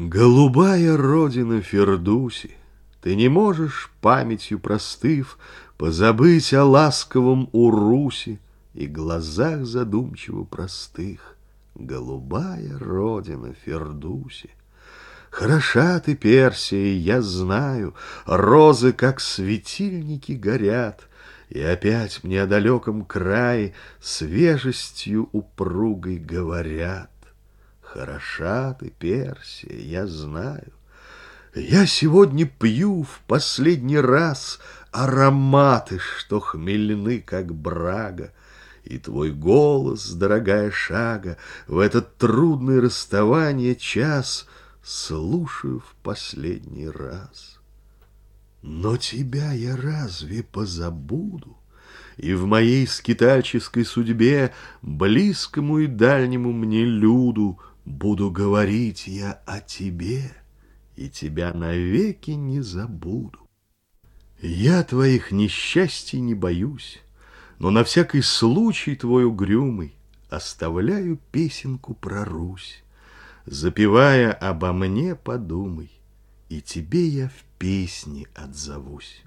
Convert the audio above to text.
Голубая родина Фердуси, Ты не можешь, памятью простыв, Позабыть о ласковом Урусе И глазах задумчиво простых. Голубая родина Фердуси. Хороша ты, Персия, я знаю, Розы, как светильники, горят, И опять мне о далеком крае Свежестью упругой говорят. Хороша ты, Персия, я знаю. Я сегодня пью в последний раз Ароматы, что хмельны, как брага, И твой голос, дорогая шага, В этот трудный расставание час Слушаю в последний раз. Но тебя я разве позабуду? И в моей скитальческой судьбе Близкому и дальнему мне люду Буду говорить я о тебе, и тебя навеки не забуду. Я твоих несчастий не боюсь, но на всякий случай твой угрюмый Оставляю песенку про Русь. Запевая обо мне, подумай, И тебе я в песне отзовусь.